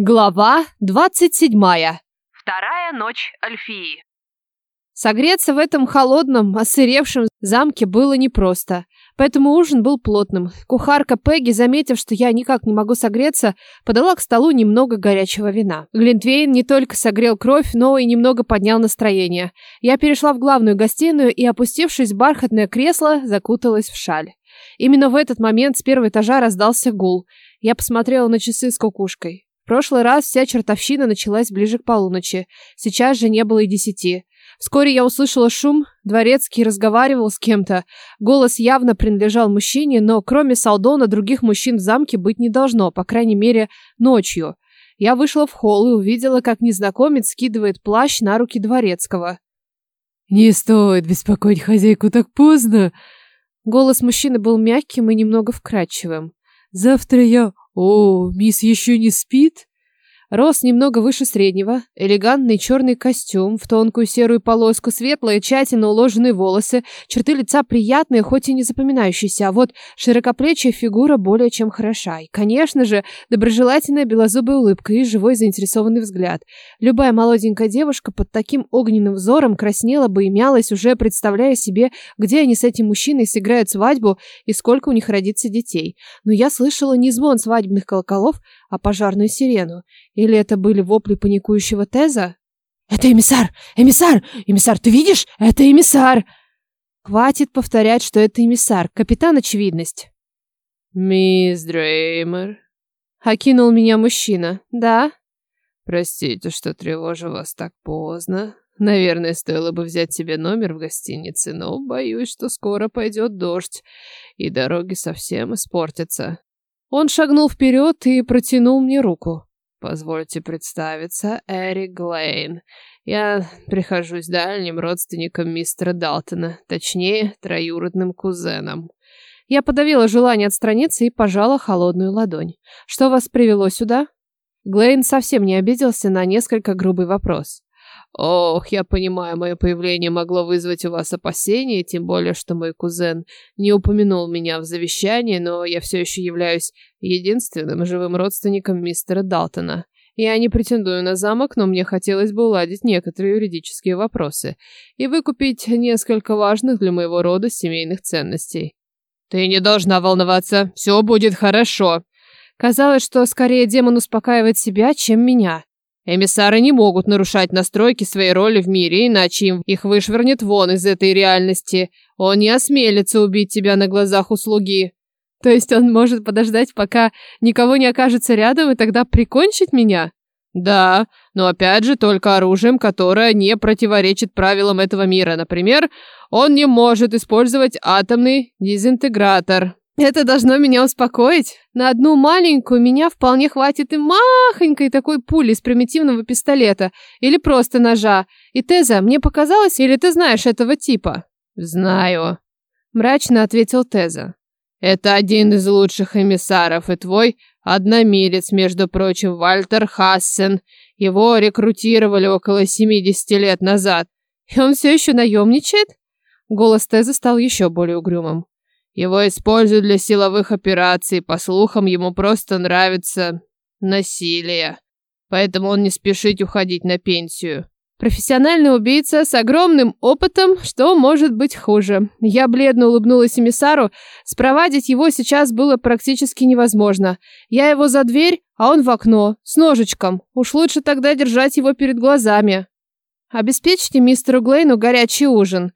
Глава двадцать седьмая. Вторая ночь Альфии. Согреться в этом холодном, осыревшем замке было непросто, поэтому ужин был плотным. Кухарка Пегги, заметив, что я никак не могу согреться, подала к столу немного горячего вина. Глинтвейн не только согрел кровь, но и немного поднял настроение. Я перешла в главную гостиную и, опустившись в бархатное кресло, закуталась в шаль. Именно в этот момент с первого этажа раздался гул. Я посмотрела на часы с кукушкой. Прошлый раз вся чертовщина началась ближе к полуночи. Сейчас же не было и десяти. Вскоре я услышала шум. Дворецкий разговаривал с кем-то. Голос явно принадлежал мужчине, но кроме Салдона других мужчин в замке быть не должно, по крайней мере, ночью. Я вышла в холл и увидела, как незнакомец скидывает плащ на руки Дворецкого. «Не стоит беспокоить хозяйку так поздно!» Голос мужчины был мягким и немного вкрадчивым. «Завтра я «О, мисс еще не спит?» Рост немного выше среднего, элегантный черный костюм, в тонкую серую полоску, светлые, тщательно уложенные волосы, черты лица приятные, хоть и не запоминающиеся, а вот широкоплечья фигура более чем хороша. И, конечно же, доброжелательная белозубая улыбка и живой заинтересованный взгляд. Любая молоденькая девушка под таким огненным взором краснела бы и мялась, уже представляя себе, где они с этим мужчиной сыграют свадьбу и сколько у них родится детей. Но я слышала не звон свадебных колоколов, а пожарную сирену. Или это были вопли паникующего Теза? «Это эмиссар! Эмиссар! Эмиссар, ты видишь? Это эмиссар!» Хватит повторять, что это эмиссар. Капитан Очевидность. «Мисс Дреймер», — окинул меня мужчина. «Да?» «Простите, что тревожу вас так поздно. Наверное, стоило бы взять себе номер в гостинице, но боюсь, что скоро пойдет дождь, и дороги совсем испортятся. Он шагнул вперед и протянул мне руку. «Позвольте представиться, Эрик Глейн. Я прихожусь дальним родственником мистера Далтона, точнее, троюродным кузеном». Я подавила желание отстраниться и пожала холодную ладонь. «Что вас привело сюда?» Глейн совсем не обиделся на несколько грубый вопрос. Ох, я понимаю, мое появление могло вызвать у вас опасения, тем более, что мой кузен не упомянул меня в завещании, но я все еще являюсь единственным живым родственником мистера Далтона. Я не претендую на замок, но мне хотелось бы уладить некоторые юридические вопросы и выкупить несколько важных для моего рода семейных ценностей. Ты не должна волноваться, все будет хорошо. Казалось, что скорее демон успокаивает себя, чем меня. Эмиссары не могут нарушать настройки своей роли в мире, иначе им их вышвырнет вон из этой реальности. Он не осмелится убить тебя на глазах у слуги. То есть он может подождать, пока никого не окажется рядом, и тогда прикончить меня? Да, но опять же только оружием, которое не противоречит правилам этого мира. Например, он не может использовать атомный дезинтегратор. Это должно меня успокоить. На одну маленькую меня вполне хватит и махонькой такой пули из примитивного пистолета. Или просто ножа. И Теза, мне показалось, или ты знаешь этого типа? Знаю. Мрачно ответил Теза. Это один из лучших эмиссаров и твой одномирец, между прочим, Вальтер Хассен. Его рекрутировали около 70 лет назад. И он все еще наемничает? Голос Теза стал еще более угрюмым. Его используют для силовых операций. По слухам, ему просто нравится насилие. Поэтому он не спешит уходить на пенсию. Профессиональный убийца с огромным опытом, что может быть хуже. Я бледно улыбнулась эмиссару. Спровадить его сейчас было практически невозможно. Я его за дверь, а он в окно, с ножичком. Уж лучше тогда держать его перед глазами. Обеспечьте мистеру Глейну горячий ужин.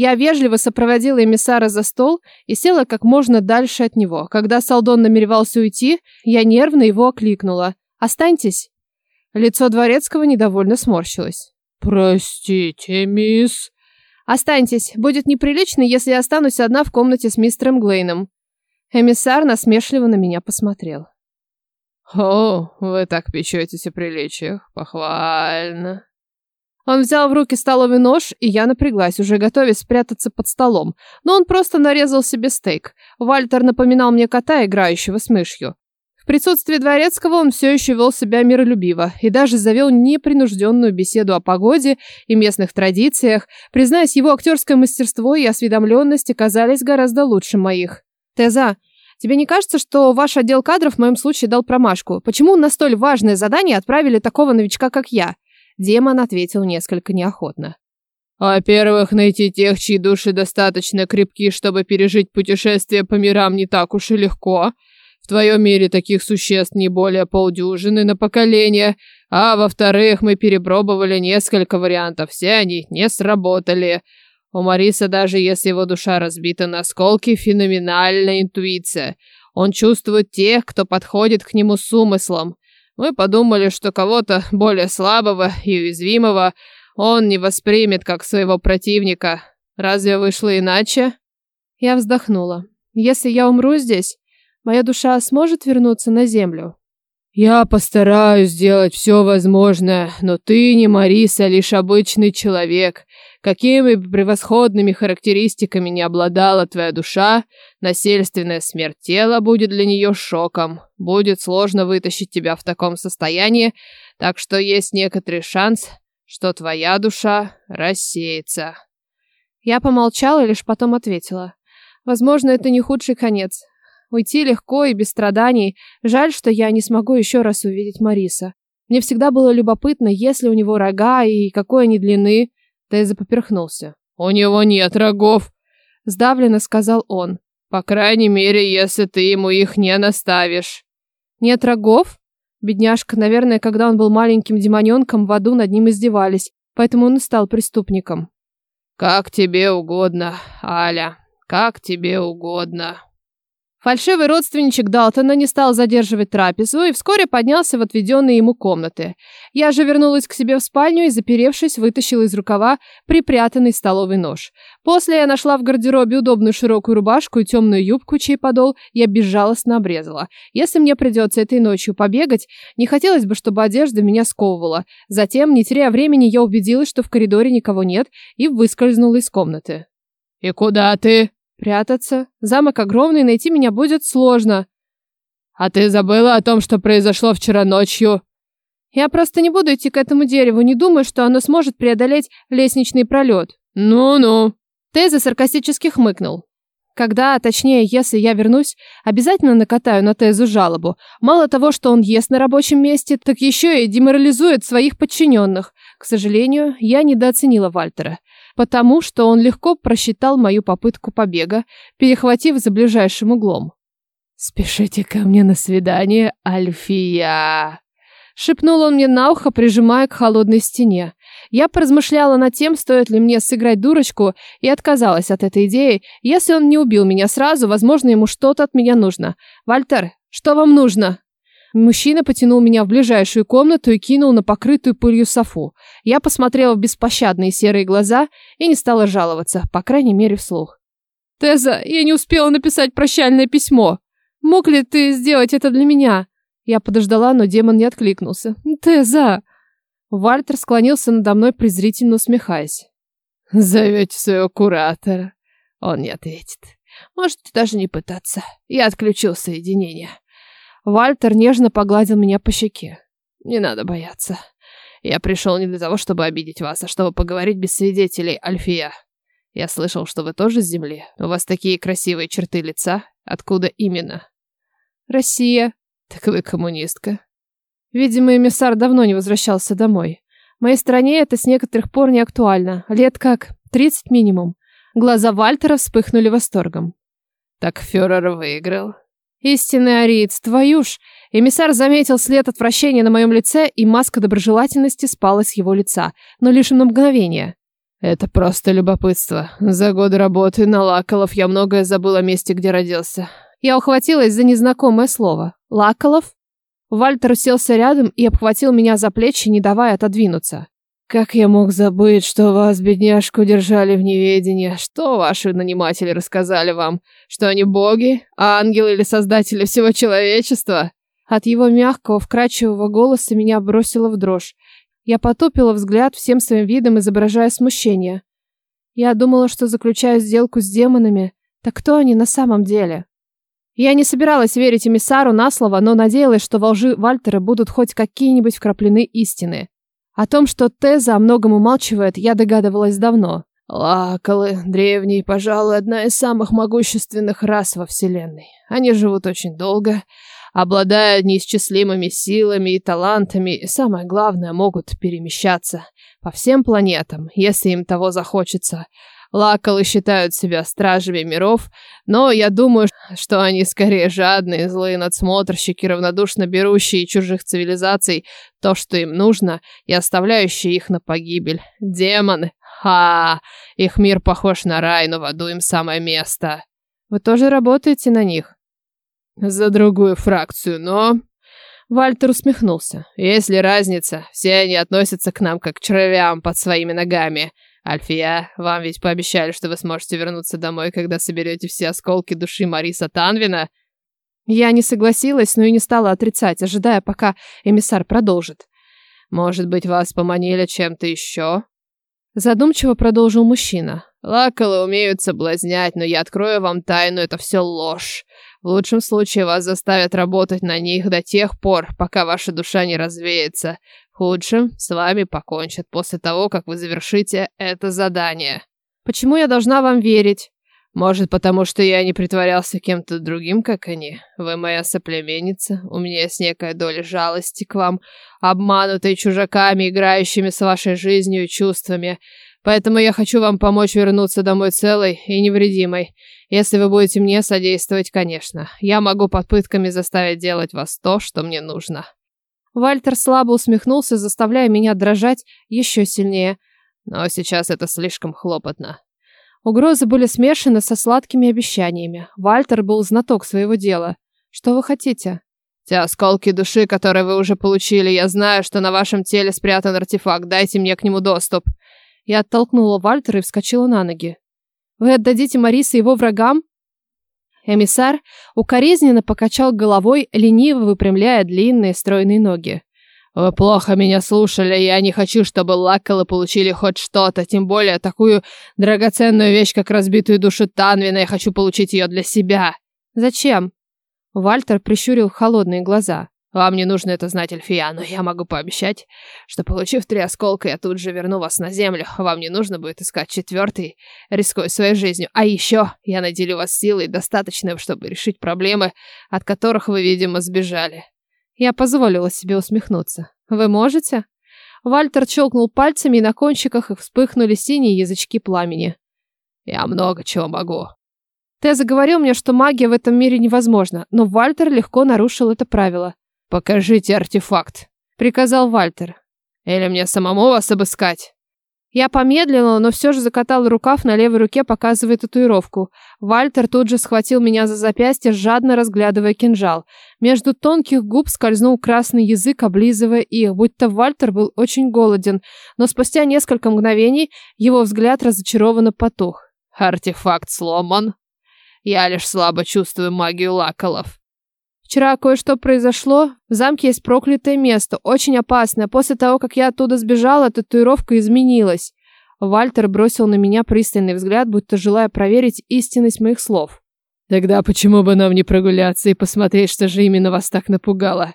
Я вежливо сопроводила эмиссара за стол и села как можно дальше от него. Когда Салдон намеревался уйти, я нервно его окликнула. «Останьтесь». Лицо Дворецкого недовольно сморщилось. «Простите, мисс». «Останьтесь. Будет неприлично, если я останусь одна в комнате с мистером Глейном». Эмиссар насмешливо на меня посмотрел. «О, вы так печетесь о приличиях. Похвально». Он взял в руки столовый нож, и я напряглась, уже готовясь спрятаться под столом. Но он просто нарезал себе стейк. Вальтер напоминал мне кота, играющего с мышью. В присутствии Дворецкого он все еще вел себя миролюбиво и даже завел непринужденную беседу о погоде и местных традициях. Признаюсь, его актерское мастерство и осведомленность оказались гораздо лучше моих. «Теза, Тебе не кажется, что ваш отдел кадров в моем случае дал промашку? Почему на столь важное задание отправили такого новичка, как я? Демон ответил несколько неохотно. Во-первых, найти тех, чьи души достаточно крепки, чтобы пережить путешествие по мирам не так уж и легко. В твоем мире таких существ не более полдюжины на поколение. А во-вторых, мы перепробовали несколько вариантов, все они не сработали. У Мариса, даже если его душа разбита на осколки, феноменальная интуиция. Он чувствует тех, кто подходит к нему с умыслом. Мы подумали, что кого-то более слабого и уязвимого он не воспримет как своего противника. Разве вышло иначе? Я вздохнула. Если я умру здесь, моя душа сможет вернуться на землю? Я постараюсь сделать все возможное, но ты не Мариса, а лишь обычный человек. Какими бы превосходными характеристиками не обладала твоя душа, насильственная смерть тела будет для нее шоком. Будет сложно вытащить тебя в таком состоянии, так что есть некоторый шанс, что твоя душа рассеется. Я помолчала и лишь потом ответила. Возможно, это не худший конец. Уйти легко и без страданий. Жаль, что я не смогу еще раз увидеть Мариса. Мне всегда было любопытно, есть ли у него рога и какой они длины. Теза поперхнулся. «У него нет рогов», — сдавленно сказал он. «По крайней мере, если ты ему их не наставишь». «Нет рогов?» Бедняжка, наверное, когда он был маленьким демоненком, в аду над ним издевались, поэтому он и стал преступником. «Как тебе угодно, Аля, как тебе угодно». Фальшивый родственничек Далтона не стал задерживать трапезу и вскоре поднялся в отведенные ему комнаты. Я же вернулась к себе в спальню и, заперевшись, вытащила из рукава припрятанный столовый нож. После я нашла в гардеробе удобную широкую рубашку и темную юбку, чей подол я безжалостно обрезала. Если мне придется этой ночью побегать, не хотелось бы, чтобы одежда меня сковывала. Затем, не теряя времени, я убедилась, что в коридоре никого нет, и выскользнула из комнаты. «И куда ты?» Прятаться. Замок огромный, найти меня будет сложно. А ты забыла о том, что произошло вчера ночью? Я просто не буду идти к этому дереву, не думаю, что оно сможет преодолеть лестничный пролет. Ну-ну. Теза саркастически хмыкнул. Когда, точнее, если я вернусь, обязательно накатаю на Тезу жалобу. Мало того, что он ест на рабочем месте, так еще и деморализует своих подчиненных. К сожалению, я недооценила Вальтера потому что он легко просчитал мою попытку побега, перехватив за ближайшим углом. «Спешите ко мне на свидание, Альфия!» Шепнул он мне на ухо, прижимая к холодной стене. Я поразмышляла над тем, стоит ли мне сыграть дурочку, и отказалась от этой идеи. Если он не убил меня сразу, возможно, ему что-то от меня нужно. «Вальтер, что вам нужно?» Мужчина потянул меня в ближайшую комнату и кинул на покрытую пылью софу. Я посмотрела в беспощадные серые глаза и не стала жаловаться, по крайней мере, вслух. «Теза, я не успела написать прощальное письмо. Мог ли ты сделать это для меня?» Я подождала, но демон не откликнулся. «Теза!» Вальтер склонился надо мной, презрительно усмехаясь. «Зовете своего куратора?» Он не ответит. Можете даже не пытаться. Я отключил соединение. Вальтер нежно погладил меня по щеке. «Не надо бояться. Я пришел не для того, чтобы обидеть вас, а чтобы поговорить без свидетелей, Альфия. Я слышал, что вы тоже с Земли. У вас такие красивые черты лица. Откуда именно?» «Россия». «Так вы коммунистка». Видимо, эмиссар давно не возвращался домой. В моей стране это с некоторых пор не актуально. Лет как 30 минимум. Глаза Вальтера вспыхнули восторгом. «Так фюрер выиграл?» Истинный ариец, твою ж! Эмиссар заметил след отвращения на моем лице, и маска доброжелательности спала с его лица, но лишь на мгновение. Это просто любопытство. За годы работы на Лаколов я многое забыл о месте, где родился. Я ухватилась за незнакомое слово. Лаколов? Вальтер уселся рядом и обхватил меня за плечи, не давая отодвинуться. Как я мог забыть, что вас, бедняжку, держали в неведении? Что ваши наниматели рассказали вам? Что они боги, ангелы или создатели всего человечества? От его мягкого, вкрадчивого голоса меня бросило в дрожь. Я потупила взгляд всем своим видом, изображая смущение. Я думала, что заключаю сделку с демонами. Так кто они на самом деле? Я не собиралась верить эмиссару на слово, но надеялась, что во лжи Вальтера будут хоть какие-нибудь вкраплены истины. О том, что Теза о многом умалчивает, я догадывалась давно. Лаколы, древние, пожалуй, одна из самых могущественных рас во Вселенной. Они живут очень долго, обладая неисчислимыми силами и талантами, и самое главное, могут перемещаться по всем планетам, если им того захочется. Лаколы считают себя стражами миров, но я думаю, что они скорее жадные, злые надсмотрщики, равнодушно берущие чужих цивилизаций то, что им нужно, и оставляющие их на погибель. Демоны. Ха! Их мир похож на рай, но в аду им самое место. Вы тоже работаете на них? За другую фракцию, но... Вальтер усмехнулся. Есть ли разница? Все они относятся к нам как к червям под своими ногами. Альфия, вам ведь пообещали, что вы сможете вернуться домой, когда соберете все осколки души Мариса Танвина. Я не согласилась, но и не стала отрицать, ожидая, пока эмиссар продолжит. Может быть, вас поманили чем-то еще? Задумчиво продолжил мужчина. Лаколы умеют соблазнять, но я открою вам тайну, это все ложь. В лучшем случае вас заставят работать на них до тех пор, пока ваша душа не развеется. В худшем с вами покончат после того, как вы завершите это задание. Почему я должна вам верить? Может, потому что я не притворялся кем-то другим, как они? Вы моя соплеменница, у меня есть некая доля жалости к вам, обманутой чужаками, играющими с вашей жизнью и чувствами. Поэтому я хочу вам помочь вернуться домой целой и невредимой. Если вы будете мне содействовать, конечно. Я могу под пытками заставить делать вас то, что мне нужно. Вальтер слабо усмехнулся, заставляя меня дрожать еще сильнее. Но сейчас это слишком хлопотно. Угрозы были смешаны со сладкими обещаниями. Вальтер был знаток своего дела. Что вы хотите? Те осколки души, которые вы уже получили, я знаю, что на вашем теле спрятан артефакт. Дайте мне к нему доступ. Я оттолкнула Вальтера и вскочила на ноги. Вы отдадите Мариса его врагам? Эмиссар укоризненно покачал головой, лениво выпрямляя длинные стройные ноги. «Вы плохо меня слушали, я не хочу, чтобы Лакколы получили хоть что-то, тем более такую драгоценную вещь, как разбитую душу Танвина, я хочу получить ее для себя». «Зачем?» Вальтер прищурил холодные глаза. Вам не нужно это знать, Эльфия, но я могу пообещать, что, получив три осколка, я тут же верну вас на землю. Вам не нужно будет искать четвертый, рискуя своей жизнью. А еще я наделю вас силой, достаточной, чтобы решить проблемы, от которых вы, видимо, сбежали. Я позволила себе усмехнуться. Вы можете? Вальтер щелкнул пальцами, и на кончиках их вспыхнули синие язычки пламени. Я много чего могу. Ты заговорил мне, что магия в этом мире невозможна, но Вальтер легко нарушил это правило. «Покажите артефакт», — приказал Вальтер. «Или мне самому вас обыскать?» Я помедлила, но все же закатала рукав на левой руке, показывая татуировку. Вальтер тут же схватил меня за запястье, жадно разглядывая кинжал. Между тонких губ скользнул красный язык, облизывая их, будто Вальтер был очень голоден, но спустя несколько мгновений его взгляд разочарованно потух. «Артефакт сломан. Я лишь слабо чувствую магию лаколов. Вчера кое-что произошло. В замке есть проклятое место, очень опасное. После того, как я оттуда сбежала, татуировка изменилась. Вальтер бросил на меня пристальный взгляд, будто желая проверить истинность моих слов. Тогда почему бы нам не прогуляться и посмотреть, что же именно вас так напугало?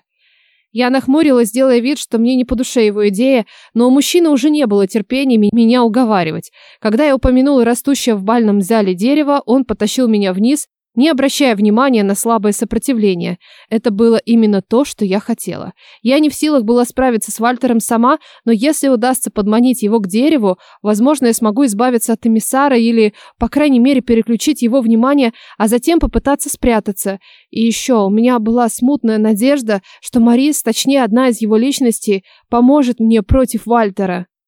Я нахмурилась, делая вид, что мне не по душе его идея, но у мужчины уже не было терпения меня уговаривать. Когда я упомянула растущее в бальном зале дерево, он потащил меня вниз, не обращая внимания на слабое сопротивление. Это было именно то, что я хотела. Я не в силах была справиться с Вальтером сама, но если удастся подманить его к дереву, возможно, я смогу избавиться от эмиссара или, по крайней мере, переключить его внимание, а затем попытаться спрятаться. И еще у меня была смутная надежда, что Марис, точнее одна из его личностей, поможет мне против Вальтера.